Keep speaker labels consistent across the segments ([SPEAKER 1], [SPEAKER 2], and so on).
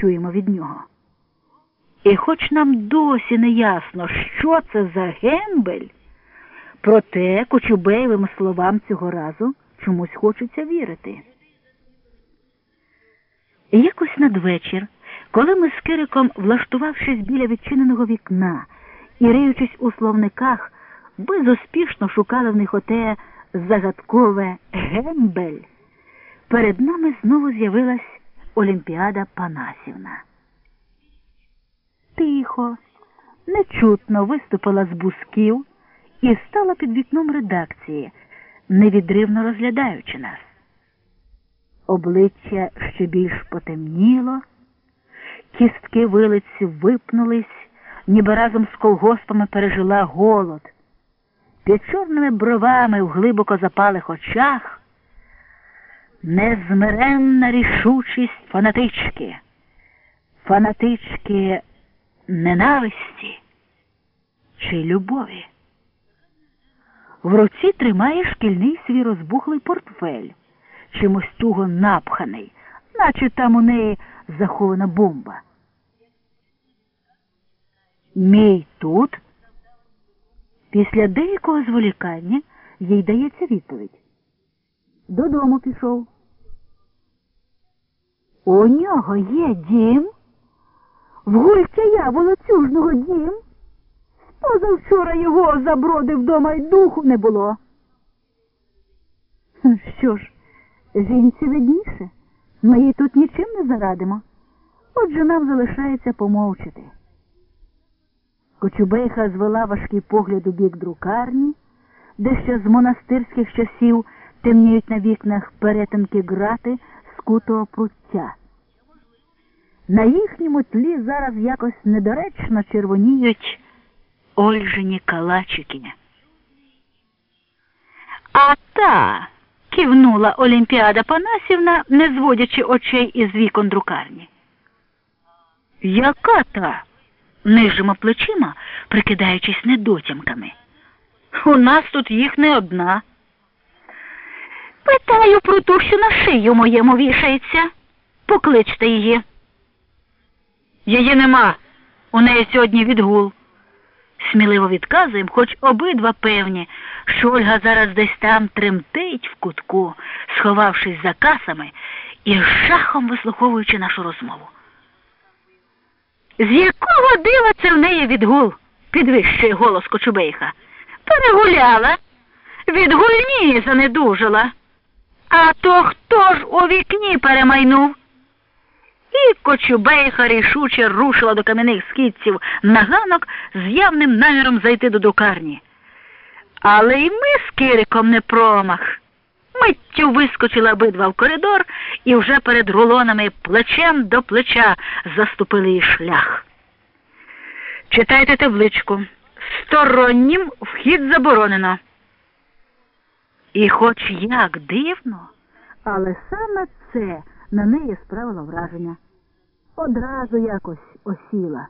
[SPEAKER 1] чуємо від нього. І хоч нам досі не ясно, що це за гембель, проте Кочубеєвим словам цього разу чомусь хочеться вірити. Якось надвечір, коли ми з Кириком, влаштувавшись біля відчиненого вікна і риючись у словниках, безуспішно шукали в них оте загадкове гембель, перед нами знову з'явилась Олімпіада Панасівна. Тихо, нечутно виступила з бусків і стала під вікном редакції, невідривно розглядаючи нас. Обличчя ще більш потемніло, кістки вилиці випнулись, ніби разом з колгоспами пережила голод. Під чорними бровами в глибоко запалих очах незмиренна рішучість фанатички, фанатички ненависті чи любові. В руці тримає шкільний свій розбухлий портфель, чимось туго напханий, наче там у неї захована бомба. Мій тут. Після деякого зволікання їй дається відповідь. Додому пішов. У нього є дім. В гультя волоцюжного дім. Позавчора його забродив дома й духу не було. Що ж, жінці видніше, ми їй тут нічим не зарадимо. Отже нам залишається помовчати. Кочубейха звела важкий погляд у бік друкарні, де ще з монастирських часів темніють на вікнах перетинки грати скутого пруття. На їхньому тлі зараз якось недоречно червоніють Ольжині калачики. А та, кивнула Олімпіада Панасівна, не зводячи очей із вікон друкарні. Яка та? нижимо плечима, прикидаючись недотямками. У нас тут їх не одна. Питаю про ту, що на шию моєму вішається. Покличте її. Її нема. У неї сьогодні відгул. Сміливо відказуємо, хоч обидва певні, що Ольга зараз десь там тремтить в кутку, сховавшись за касами і жахом вислуховуючи нашу розмову. З якого дива це в неї відгул? підвищує голос Кочубейха. Перегуляла, відгульні занедужила. А то хто ж у вікні перемайнув? І Кочубейха рішуче рушила до кам'яних східців на ганок з явним наміром зайти до дукарні. Але й ми з Кириком не промах. Миттю вискочили обидва в коридор і вже перед рулонами плечем до плеча заступили її шлях. Читайте табличку. Стороннім вхід заборонено. І хоч як дивно, але саме це на неї справило враження. Одразу якось осіла.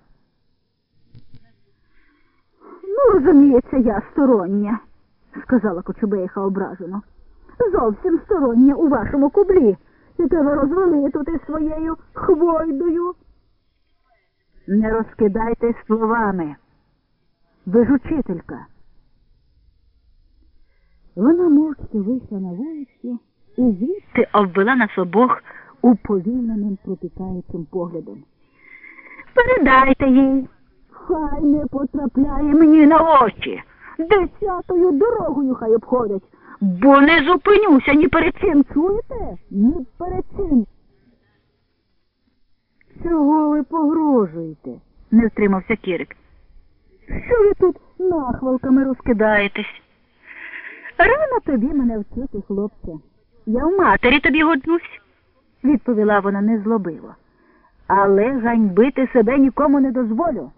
[SPEAKER 1] Ну, розуміється, я стороння, сказала Кочубейха ображено зовсім стороннє у вашому кублі, яке ви розвели тут із своєю хвойдою. Не розкидайте словами. Ви ж учителька. Вона мовчки вийшла на вулицю і звідти обвела нас обох уповільненим протикаючим поглядом. Передайте їй, хай не потрапляє мені на очі. Десятою дорогою хай обходить бо не зупинюся ні перед чим, чуєте? Ні перед чим. Чого ви погрожуєте? не втримався Кірик. Що ви тут нахвалками розкидаєтесь? Рано тобі мене вчити, хлопче. Я в матері тобі годнусь, відповіла вона незлобиво. Але ганьбити себе нікому не дозволю.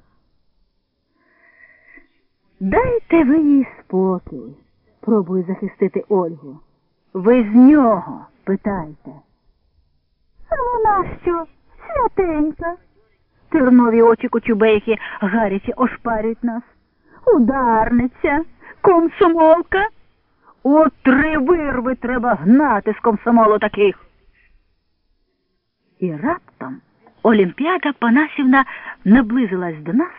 [SPEAKER 1] Дайте ви їй спокій. Пробую захистити Ольгу. Ви з нього питайте. А вона що? Святенька. Тернові очі кочубейки гаряче ошпарюють нас. Ударниця, комсомолка. У три вирви треба гнати з комсомолу таких. І раптом Олімпіада Панасівна наблизилась до нас